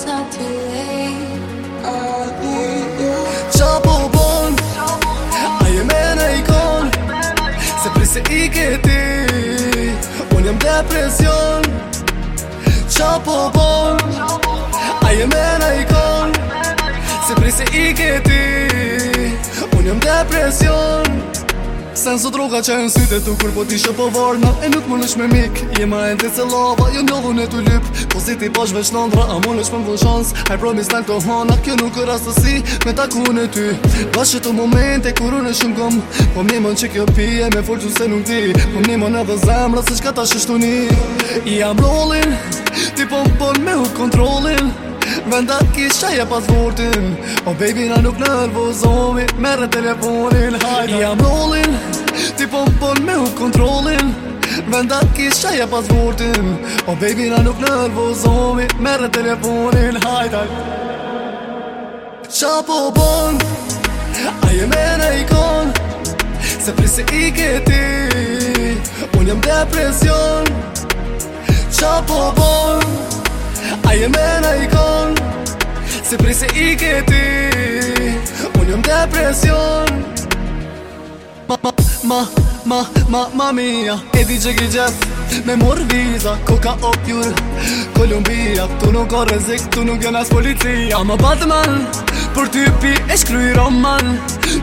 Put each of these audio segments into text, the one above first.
Po A të lejt A të lejt Qapo bon A jemene i Se prej se i këti Unë jam depresjon Qapo bon A jemene i kon Se prej se i këti Unë jam depresjon Sen sot rruga që e në e të kur po tishe po varna E nuk më nëshë me mik, jema e në të lava Jo një dhune të lyp, po si ti bashkë veç nëndra A më nëshë me më vën shans, haj promis në këto hana Kjo nuk e rastësi, me taku në ty Bashkë të momente, kur unë e shumë gëm Po më njëmën që kjo pije, me folqu se nuk di Po më njëmën edhe zemra, se qka ta shështu një I am rollin, ti po më pon me u kontrolin Venda kisha je pas vortin O baby na nuk nërvozomi Merë telefonin, hajda I jam rollin, ti po pon me u kontrolin Vendat kisha je pas vortin O po baby na nuk nërvozomi Merë telefonin hajtaj Qa po bon A je me në ikon Se prisi i këti Unë jam depresion Qa po bon A je me në ikon Se prisi i këti Unë jam depresion Ma, ma, ma, ma E di që ki Me mor viza Koka o pjur Kolumbia Tu nuk ka rezik Tu nuk jenas policia Ma Batman Për ty pi e shkry roman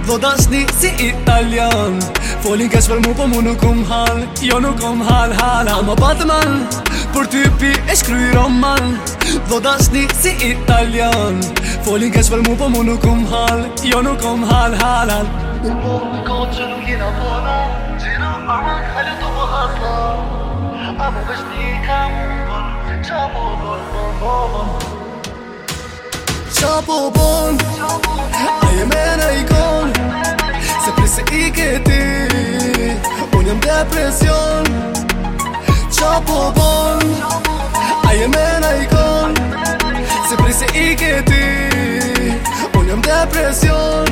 Dho dashni si italian Folin kesh për mu po mu nuk um hal Jo nuk um hal hal Ma Batman Për ty pi e shkry roman Dho dashni si italian Folin kesh për mu po mu nuk um hal Jo nuk um hal hal Nuk um hal hal tona Gjera arë në këllë të më A më vështë një ka më bërë Qa më bërë më bon, a je me në ikon Se prisë i këti, unë jëm depresion Qa po bon, a je me në ikon Se prisë i këti, unë jëm depresion